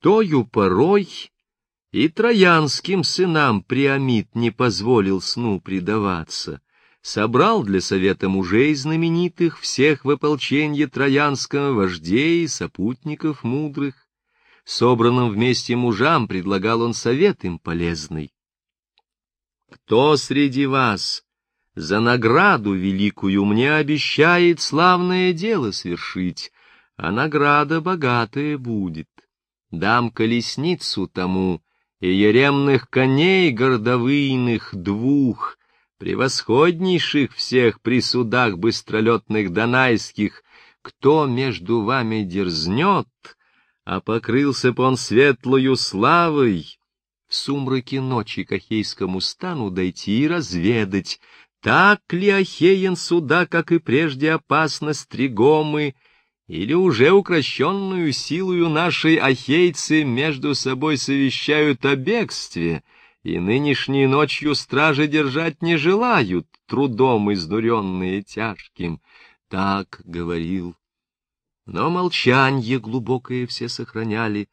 Тою порой и троянским сынам Приамид не позволил сну предаваться, собрал для совета мужей знаменитых всех в ополченье троянского вождей и сопутников мудрых. Собранным вместе мужам предлагал он совет им полезный. Кто среди вас за награду великую мне обещает славное дело свершить, а награда богатая будет? Дам колесницу тому, и еремных коней гордовыйных двух, превосходнейших всех при судах быстролетных донайских, кто между вами дерзнет, а покрылся б он светлою славой, в сумраке ночи к Ахейскому стану дойти и разведать, так ли Ахеен суда, как и прежде опасно стригомы, или уже укращенную силою нашей ахейцы между собой совещают о бегстве, и нынешней ночью стражи держать не желают, трудом изнуренные тяжким. Так говорил. Но молчанье глубокое все сохраняли.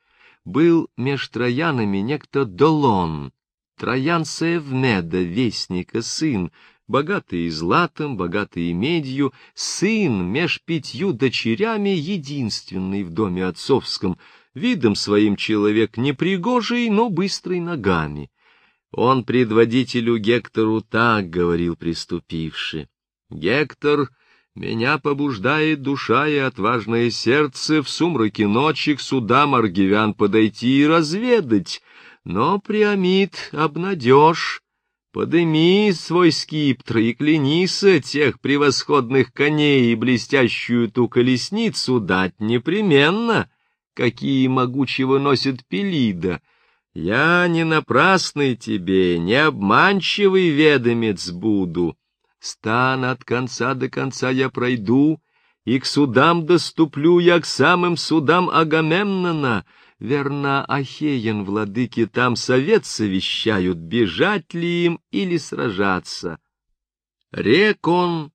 Был меж троянами некто Долон, троянца Эвмеда, вестника сын, богатый златом, богатый медью, сын меж пятью дочерями, единственный в доме отцовском, видом своим человек непригожий, но быстрый ногами. Он предводителю Гектору так говорил приступивший. «Гектор, меня побуждает душа и отважное сердце в сумраке ночи к судам аргивян подойти и разведать, но, Приамид, обнадежь, Подыми свой скиптр и клянися тех превосходных коней и блестящую ту колесницу дать непременно, какие могучего носит Пелида. Я не напрасный тебе, не обманчивый ведомец буду. Стан от конца до конца я пройду, и к судам доступлю я к самым судам Агамемнона, Верно, Ахеен, владыки, там совет совещают, бежать ли им или сражаться. Рек он,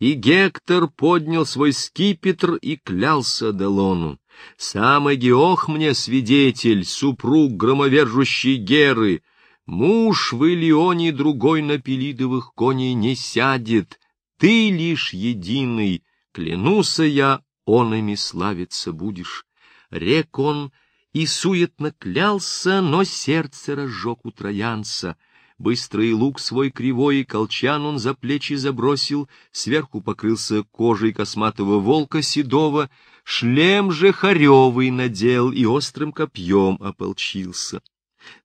и Гектор поднял свой скипетр и клялся Делону. Сам Эгиох мне свидетель, супруг громовержущей Геры. Муж в Илионе другой на пелидовых коней не сядет. Ты лишь единый, клянуся я, он ими славиться будешь. Рек он, — и суетно клялся, но сердце разжег у троянца. Быстрый лук свой кривой и колчан он за плечи забросил, сверху покрылся кожей косматого волка седого, шлем же хоревый надел и острым копьем ополчился.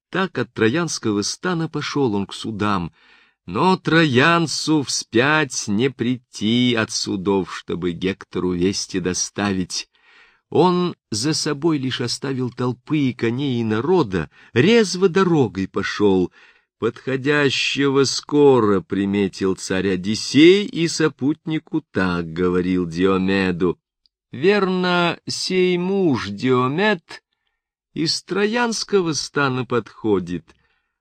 Так от троянского стана пошел он к судам, но троянцу вспять не прийти от судов, чтобы Гектору вести доставить. Он за собой лишь оставил толпы и коней и народа, резво дорогой пошел. Подходящего скоро приметил царь Одиссей, и сопутнику так говорил Диомеду. Верно, сей муж Диомед из Троянского стана подходит.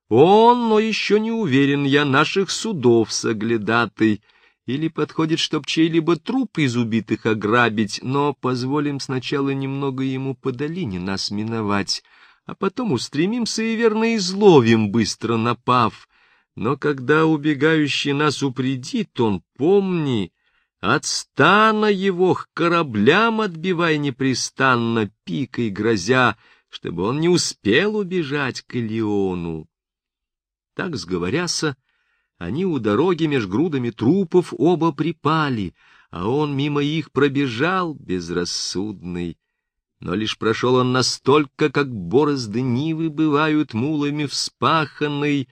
Он, но еще не уверен я, наших судов соглядатый, или подходит, чтоб чей-либо труп из убитых ограбить, но позволим сначала немного ему по долине нас миновать, а потом устремимся и верно изловим, быстро напав. Но когда убегающий нас упредит, он, помни, от стана его к кораблям отбивай непрестанно, пикой грозя, чтобы он не успел убежать к Илиону. Так сговоряся, они у дороги меж грудами трупов оба припали, а он мимо их пробежал безрассудный. Но лишь прошел он настолько, как борозды нивы бывают мулами вспаханной,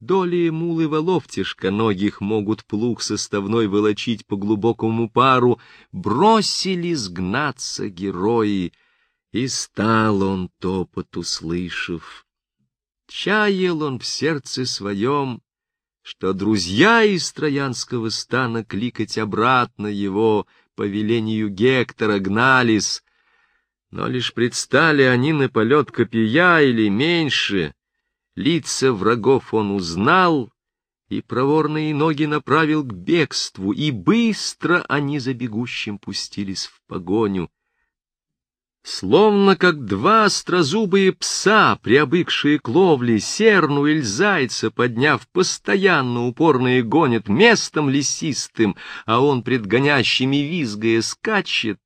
Доли мулы волов тяжконогих могут плуг составной волочить по глубокому пару, бросили сгнаться герои, и стал он топот услышав. Чаял он в сердце своем что друзья из Троянского стана кликать обратно его по велению Гектора гнались, но лишь предстали они на полет копья или меньше, лица врагов он узнал и проворные ноги направил к бегству, и быстро они за бегущим пустились в погоню. Словно как два острозубые пса, приобыкшие к ловле серну или зайца, подняв постоянно упорные гонят местом лесистым, а он пред гонящими визгая скачет,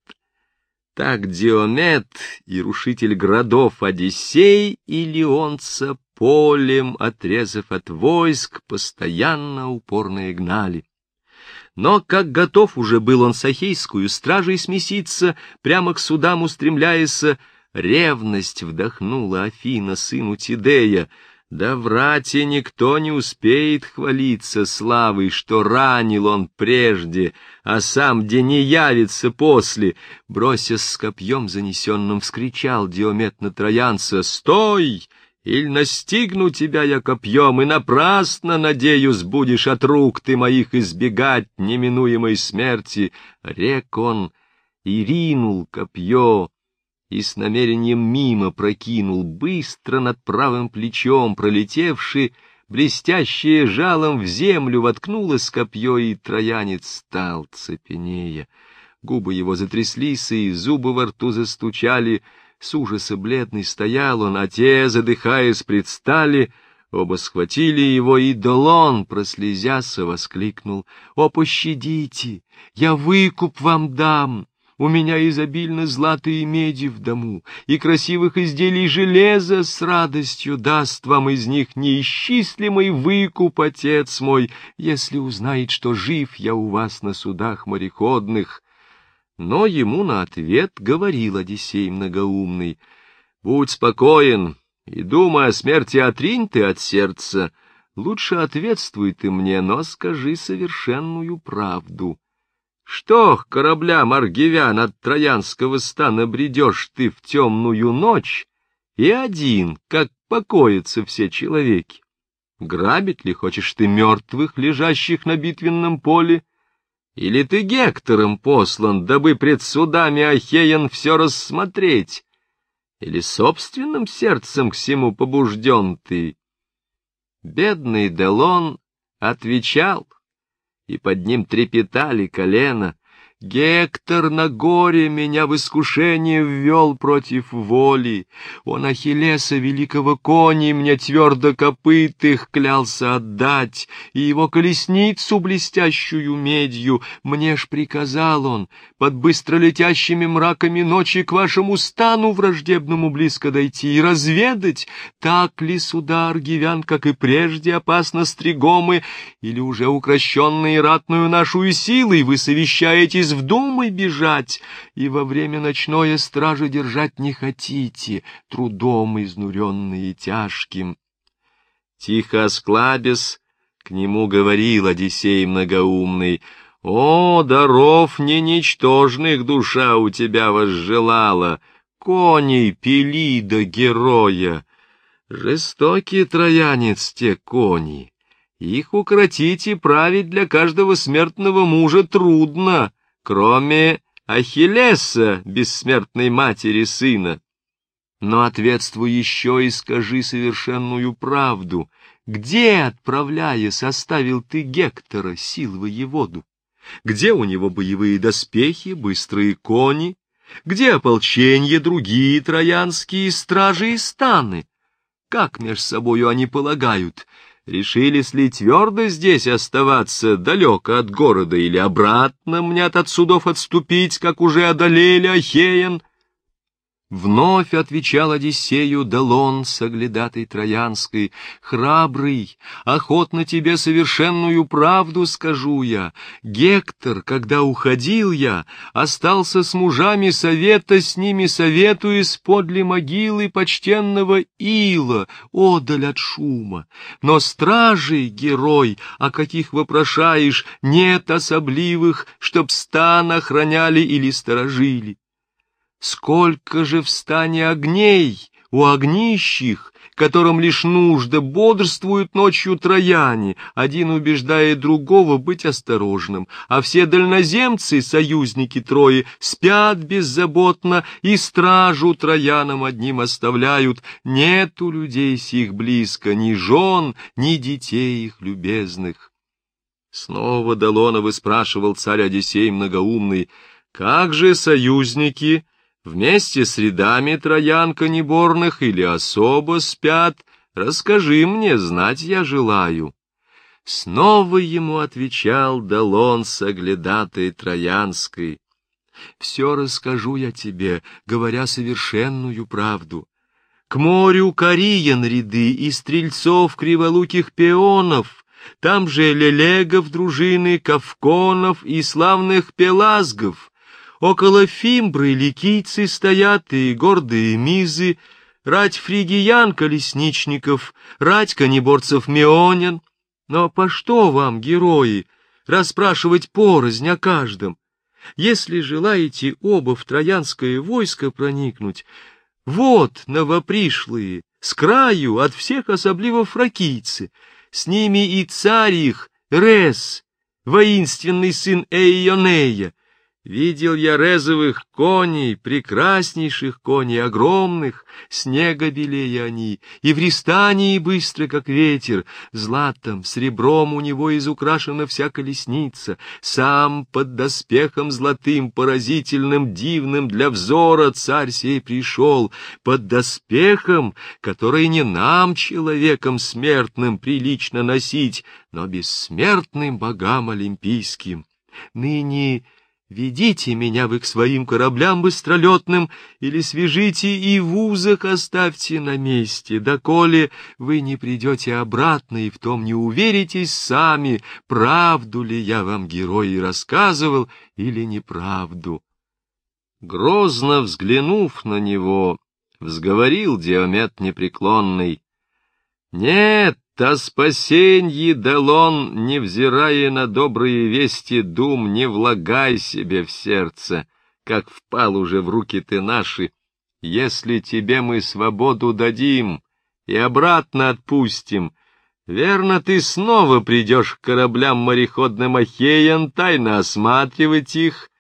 так Диомет и рушитель городов Одиссей и Леонца полем, отрезав от войск, постоянно упорно гнали. Но как готов уже был он с Ахейскую стражей смеситься, прямо к судам устремляясь, ревность вдохнула Афина сыну Тидея, да в рате никто не успеет хвалиться славой, что ранил он прежде, а сам где не явится после. Бросясь с копьем занесенным, вскричал Диомет на троянца «Стой!» Иль настигну тебя я копьем, и напрасно, надеюсь, будешь от рук ты моих избегать неминуемой смерти. Рек он и ринул копье, и с намерением мимо прокинул, быстро над правым плечом пролетевший, блестящее жалом в землю воткнулось копье, и троянец стал цепенея. Губы его затряслись, и зубы во рту застучали — с ужаса бледный стоял он, а те, задыхаясь, предстали, оба схватили его, и Долон, прослезяся, воскликнул, «О, пощадите! Я выкуп вам дам!» У меня изобильно злата и меди в дому, и красивых изделий железа с радостью даст вам из них неисчислимый выкуп, отец мой, если узнает, что жив я у вас на судах мореходных. Но ему на ответ говорил Одиссей многоумный, «Будь спокоен и думай о смерти отринь ты от сердца. Лучше ответствуй ты мне, но скажи совершенную правду. Что кораблям аргивян от Троянского стана бредешь ты в темную ночь и один, как покоятся все человеки? Грабить ли хочешь ты мертвых, лежащих на битвенном поле?» Или ты Гектором послан, дабы пред судами Ахеян все рассмотреть? Или собственным сердцем к всему побужден ты? Бедный Делон отвечал, и под ним трепетали колено, Гектор на горе меня в искушение ввел против воли. Он Ахиллеса, великого кони, мне твердо копытых клялся отдать, и его колесницу, блестящую медью, мне ж приказал он, под быстро летящими мраками ночи к вашему стану враждебному близко дойти и разведать, так ли суда аргивян, как и прежде, опасно стригомы, или уже укращенные ратную нашу силой вы совещаетесь вздумай бежать, и во время ночное стражи держать не хотите, трудом изнуренные тяжким. Тихо осклабясь, к нему говорил Одиссей многоумный, «О, даров не ничтожных душа у тебя возжелала, коней Пелида героя! Жестокий троянец те кони!» Их укротить и править для каждого смертного мужа трудно, кроме Ахиллеса, бессмертной матери сына. Но ответствуй еще и скажи совершенную правду. Где, отправляя, составил ты Гектора, сил воеводу? Где у него боевые доспехи, быстрые кони? Где ополченье, другие троянские стражи и станы? Как меж собою они полагают, Решились ли твердо здесь оставаться, далеко от города, или обратно мне от судов отступить, как уже одолели Ахеян? Вновь отвечал Одиссею Далон, соглядатой Троянской, «Храбрый, охотно тебе совершенную правду скажу я. Гектор, когда уходил я, остался с мужами совета, с ними советуясь подле могилы почтенного Ила, одаль от шума. Но стражей, герой, о каких вопрошаешь, нет особливых, чтоб стан охраняли или сторожили. Сколько же в стане огней у огнищих, которым лишь нужда бодрствуют ночью трояне, один убеждает другого быть осторожным, а все дальноземцы, союзники Трои, спят беззаботно и стражу троянам одним оставляют. Нет у людей сих близко ни жен, ни детей их любезных. Снова Долонов спрашивал царь Одиссей многоумный, как же союзники Вместе с рядами троянка неборных или особо спят, расскажи мне, знать я желаю. Снова ему отвечал Далон с оглядатой Троянской. Все расскажу я тебе, говоря совершенную правду. К морю Кариен ряды и стрельцов криволуких пеонов, там же лелегов дружины, кавконов и славных пелазгов. Около Фимбры ликийцы стоят и гордые мизы, рать фригиян колесничников, рать конеборцев меонян, но по что вам, герои, расспрашивать порознь о каждом? Если желаете оба в троянское войско проникнуть, вот новопришлые, с краю от всех особливо фракийцы, с ними и царь их, Рес, воинственный сын Эйонея, Видел я резовых коней, прекраснейших коней, огромных, снега белее они, и в рестании быстро, как ветер, златом, серебром у него изукрашена вся колесница, сам под доспехом золотым, поразительным, дивным для взора царь сей пришел, под доспехом, который не нам, человеком смертным, прилично носить, но бессмертным богам олимпийским. Ныне Ведите меня вы к своим кораблям быстролетным, или свяжите и в узах оставьте на месте, доколе вы не придете обратно и в том не уверитесь сами, правду ли я вам, герои, рассказывал или неправду. Грозно взглянув на него, взговорил Диомет непреклонный. — Нет, Та спасенье дал он, невзирая на добрые вести, дум не влагай себе в сердце, как впал уже в руки ты наши. Если тебе мы свободу дадим и обратно отпустим, верно, ты снова придешь к кораблям мореходным Ахеян, тайно осматривать их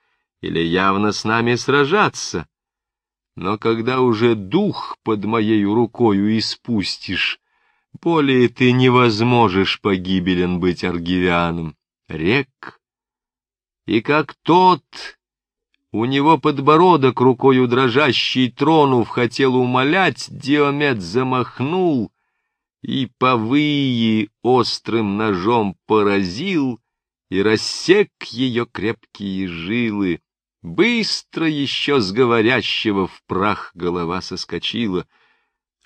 или явно с нами сражаться. Но когда уже дух под моей рукою испустишь, более ты невозможешь погибелен быть аргивианом. Рек. И как тот, у него подбородок рукою дрожащий тронув, хотел умолять, Диомед замахнул и повыи острым ножом поразил и рассек ее крепкие жилы. Быстро еще с говорящего в прах голова соскочила —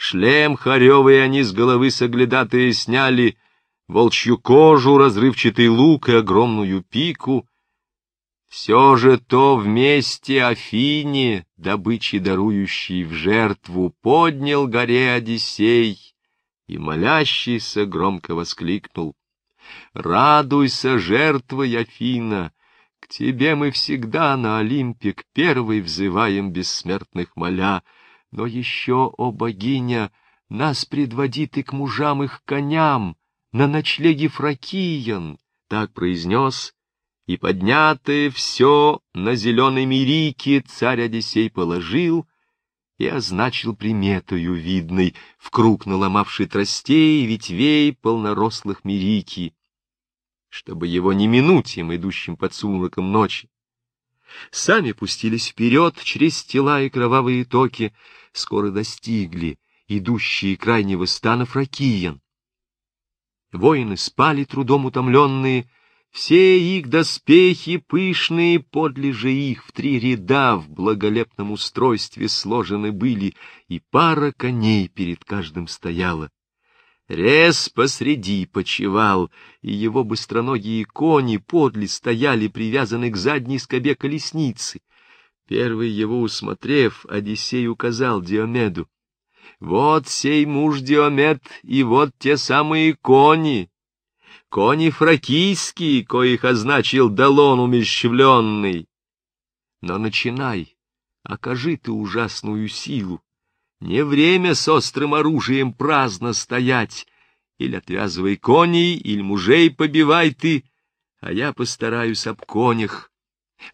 Шлем хоревый они с головы соглядатые сняли, волчью кожу, разрывчатый лук и огромную пику. Все же то вместе Афине, добычи дарующий в жертву, поднял горе Одиссей и молящийся громко воскликнул. «Радуйся, жертвой, Афина! К тебе мы всегда на Олимпе к первой взываем бессмертных моля!» Но еще, о богиня, нас предводит и к мужам их коням, на ночлеге фракиян, — так произнес, и поднятое все на зеленой мирике царь Одиссей положил и означил приметою видной, в круг наломавший тростей, ветвей полнорослых мирики, чтобы его не минуть им, идущим под сумраком ночи. Сами пустились вперед через тела и кровавые токи, скоро достигли идущие крайнего стана фракиян. Воины спали трудом утомленные, все их доспехи пышные подлежи их в три ряда в благолепном устройстве сложены были, и пара коней перед каждым стояла. Рез посреди почевал, и его быстроногие кони подле стояли, привязаны к задней скобе колесницы. Первый его усмотрев, Одиссей указал Диомеду. Вот сей муж Диомед, и вот те самые кони. Кони фракийские, коих означил Далон умещвленный. Но начинай, окажи ты ужасную силу. Не время с острым оружием праздно стоять. Или отвязывай коней, или мужей побивай ты, а я постараюсь об конях.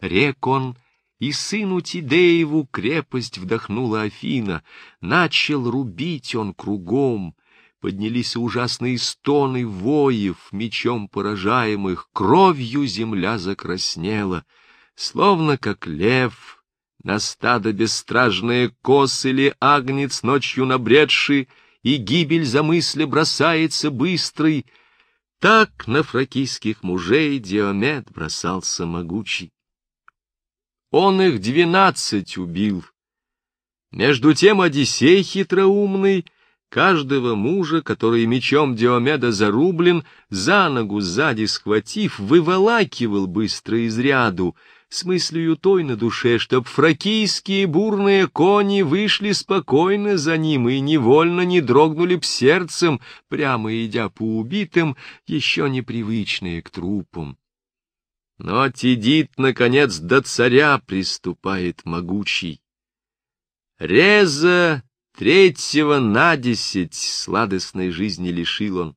Рек он и сыну Тидееву крепость вдохнула Афина. Начал рубить он кругом. Поднялись ужасные стоны воев, мечом поражаемых, кровью земля закраснела. Словно как лев, На стадо бессстражные кос или агнец ночью набредший, И гибель за мысли бросается быстрый, Так на фракийских мужей Диомед бросался могучий. Он их двенадцать убил. Между тем Одиссей хитроумный — Каждого мужа, который мечом Диомеда зарублен, за ногу сзади схватив, выволакивал быстро из ряду, с мыслью той на душе, чтоб фракийские бурные кони вышли спокойно за ним и невольно не дрогнули б сердцем, прямо идя по убитым, еще непривычные к трупам. Но Тидит, наконец, до царя приступает могучий. Реза Третьего на десять сладостной жизни лишил он.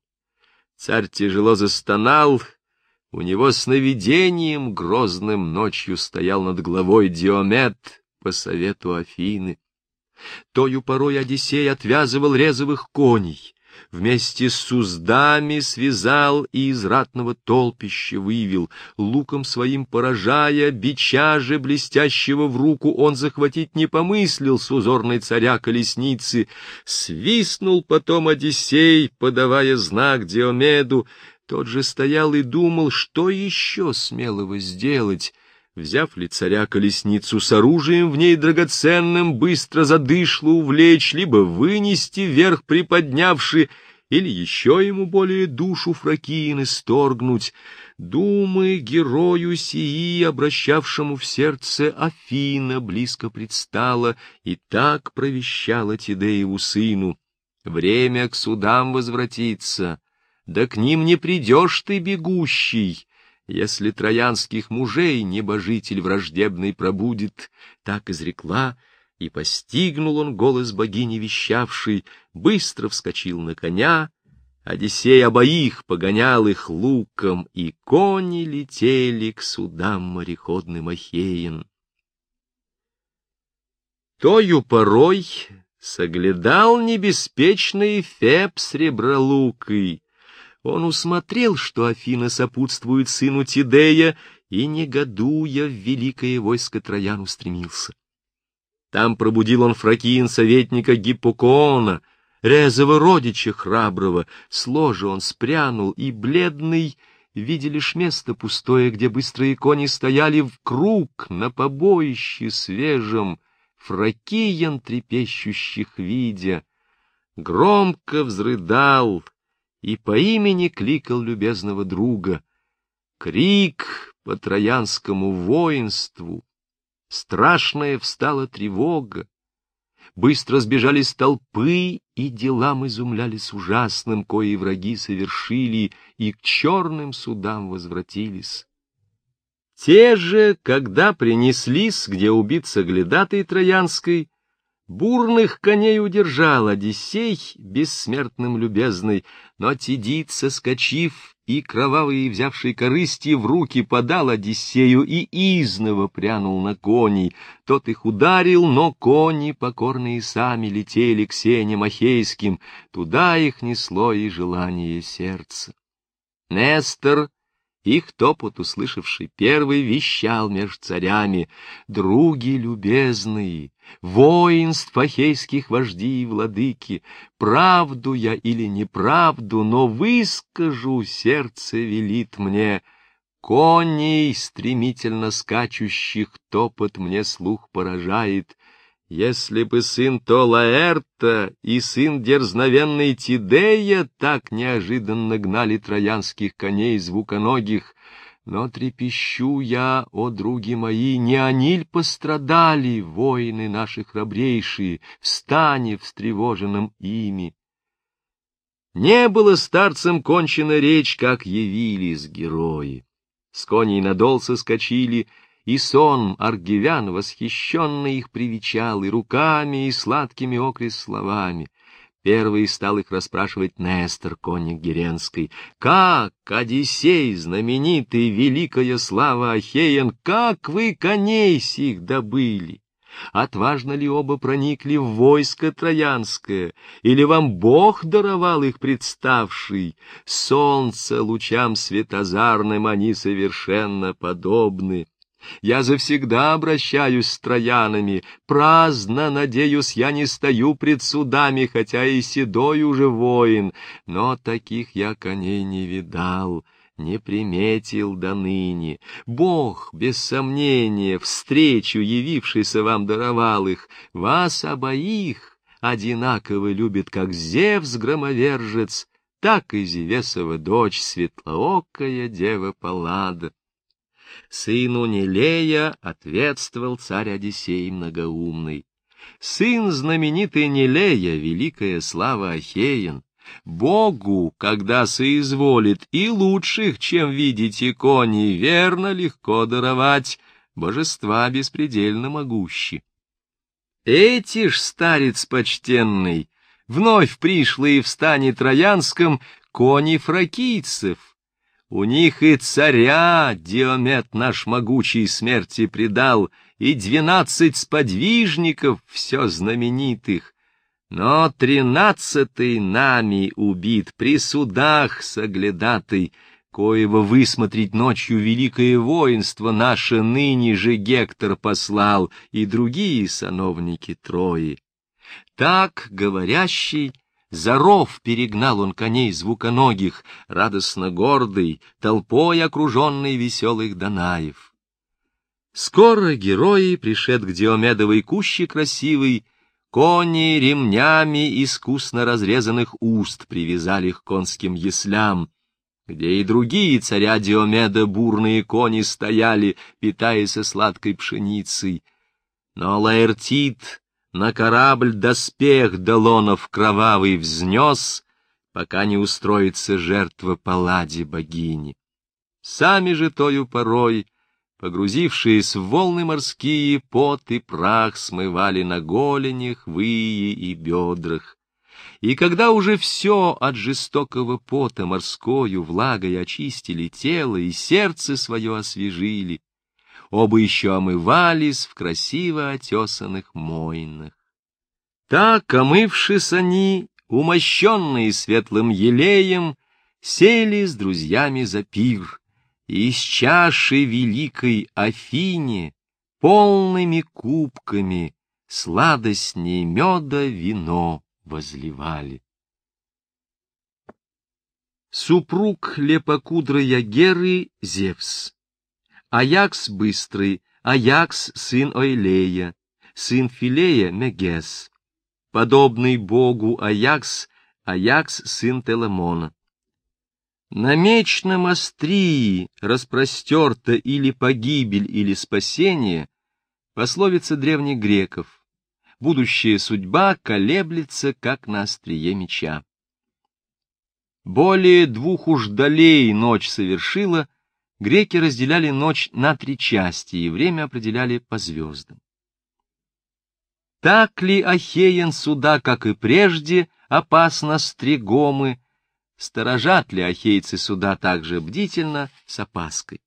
Царь тяжело застонал, у него сновидением грозным ночью стоял над головой Диомед по совету Афины. Тою порой Одиссей отвязывал резовых коней, вместе с уздами связал и из ратного толпища вывел, луком своим поражая, бича же блестящего в руку он захватить не помыслил с узорной царя колесницы. Свистнул потом Одиссей, подавая знак Диомеду, тот же стоял и думал, что еще смелого сделать, Взяв ли царя колесницу с оружием в ней драгоценным, быстро задышло увлечь, либо вынести вверх приподнявши, или еще ему более душу Фракиин исторгнуть, думы герою сии, обращавшему в сердце Афина, близко предстала и так провещала Тидееву сыну. Время к судам возвратиться, да к ним не придешь ты, бегущий, если троянских мужей небожитель враждебный пробудет, так изрекла, и постигнул он голос богини вещавший, быстро вскочил на коня, Одиссей обоих погонял их луком, и кони летели к судам мореходным Ахеин. Тою порой соглядал небеспечный Феб с ребролукой, он усмотрел, что Афина сопутствует сыну Тидея, и, негодуя, в великое войско Троян устремился. Там пробудил он фракиин советника Гиппокоона, резого родича храброго, с ложа он спрянул, и бледный, видя лишь место пустое, где быстрые кони стояли в круг на побоище свежем, фракиян трепещущих видя, громко взрыдал, и по имени кликал любезного друга. Крик по троянскому воинству, страшная встала тревога. Быстро сбежались толпы, и делам изумлялись ужасным, кои враги совершили, и к черным судам возвратились. Те же, когда принеслись, где убит соглядатый Троянской, Бурных коней удержал Одиссей, бессмертным любезный, но Тидит, соскочив и кровавые взявший корысти в руки подал Одиссею и изново прянул на коней. Тот их ударил, но кони, покорные сами, летели к сеням ахейским, туда их несло и желание сердца. Нестор их топот, услышавший первый, вещал меж царями, «Други любезные, воинств ахейских вожди и владыки, правду я или неправду, но выскажу, сердце велит мне». Коней, стремительно скачущих, топот мне слух поражает, если бы сын Толаэрта и сын дерзновенной Тидея так неожиданно гнали троянских коней звуконогих, но трепещу я, о други мои, не они ль пострадали, воины наши храбрейшие, встане встревоженным ими. Не было старцам кончена речь, как явились герои. С коней надол соскочили — и сон аргивян восхищенно их привечал и руками, и сладкими окрес словами. Первый стал их расспрашивать Нестор, конник Геренской. «Как, Одиссей, знаменитый, великая слава Ахеян, как вы коней сих добыли? Отважно ли оба проникли в войско Троянское, или вам Бог даровал их представший? Солнце лучам светозарным они совершенно подобны». Я завсегда обращаюсь с троянами, праздно, надеюсь, я не стою пред судами, хотя и седой уже воин, но таких я коней не видал, не приметил до ныне. Бог, без сомнения, встречу явившийся вам даровал их, вас обоих одинаково любит, как Зевс-громовержец, так и Зевесова дочь, светлоокая дева Паллада. Сыну Нелея ответствовал царь Одиссей многоумный. Сын знаменитый Нелея, великая слава Ахеен, Богу, когда соизволит, и лучших, чем видите кони, верно легко даровать, божества беспредельно могущи. Эти ж, старец почтенный, вновь пришлые в стане троянском кони фракийцев, у них и царя Диомет наш могучий смерти предал, и двенадцать сподвижников все знаменитых. Но тринадцатый нами убит, при судах соглядатый, коего высмотреть ночью великое воинство наше ныне же Гектор послал, и другие сановники Трои. Так говорящий за ров перегнал он коней звуконогих, радостно гордый, толпой окруженный веселых Данаев. Скоро герои, пришед к Диомедовой куще красивой, кони ремнями искусно разрезанных уст привязали к конским яслям, где и другие царя Диомеда бурные кони стояли, питаясь сладкой пшеницей. Но Лаэртит на корабль доспех Долонов кровавый взнес, пока не устроится жертва палладе богини. Сами же тою порой, погрузившись в волны морские, пот и прах смывали на голенях, выи и бедрах. И когда уже все от жестокого пота морскою влагой очистили тело и сердце свое освежили, оба еще омывались в красиво отесанных мойнах. Так, омывшись они, умощенные светлым елеем, сели с друзьями за пир, и из чаши великой Афине полными кубками сладостней меда вино возливали. Супруг лепокудрой Ягеры Зевс Аякс быстрый, Аякс сын Ойлея, сын Филея Мегес, подобный богу Аякс, Аякс сын Теламона. На мечном острии распростерта или погибель, или спасение, пословица древних греков. Будущая судьба колеблется, как на острие меча. Более двух уж долей ночь совершила — греки разделяли ночь на три части и время определяли по звездам. Так ли Ахеен суда, как и прежде, опасно стригомы, сторожат ли ахейцы суда также бдительно с опаской?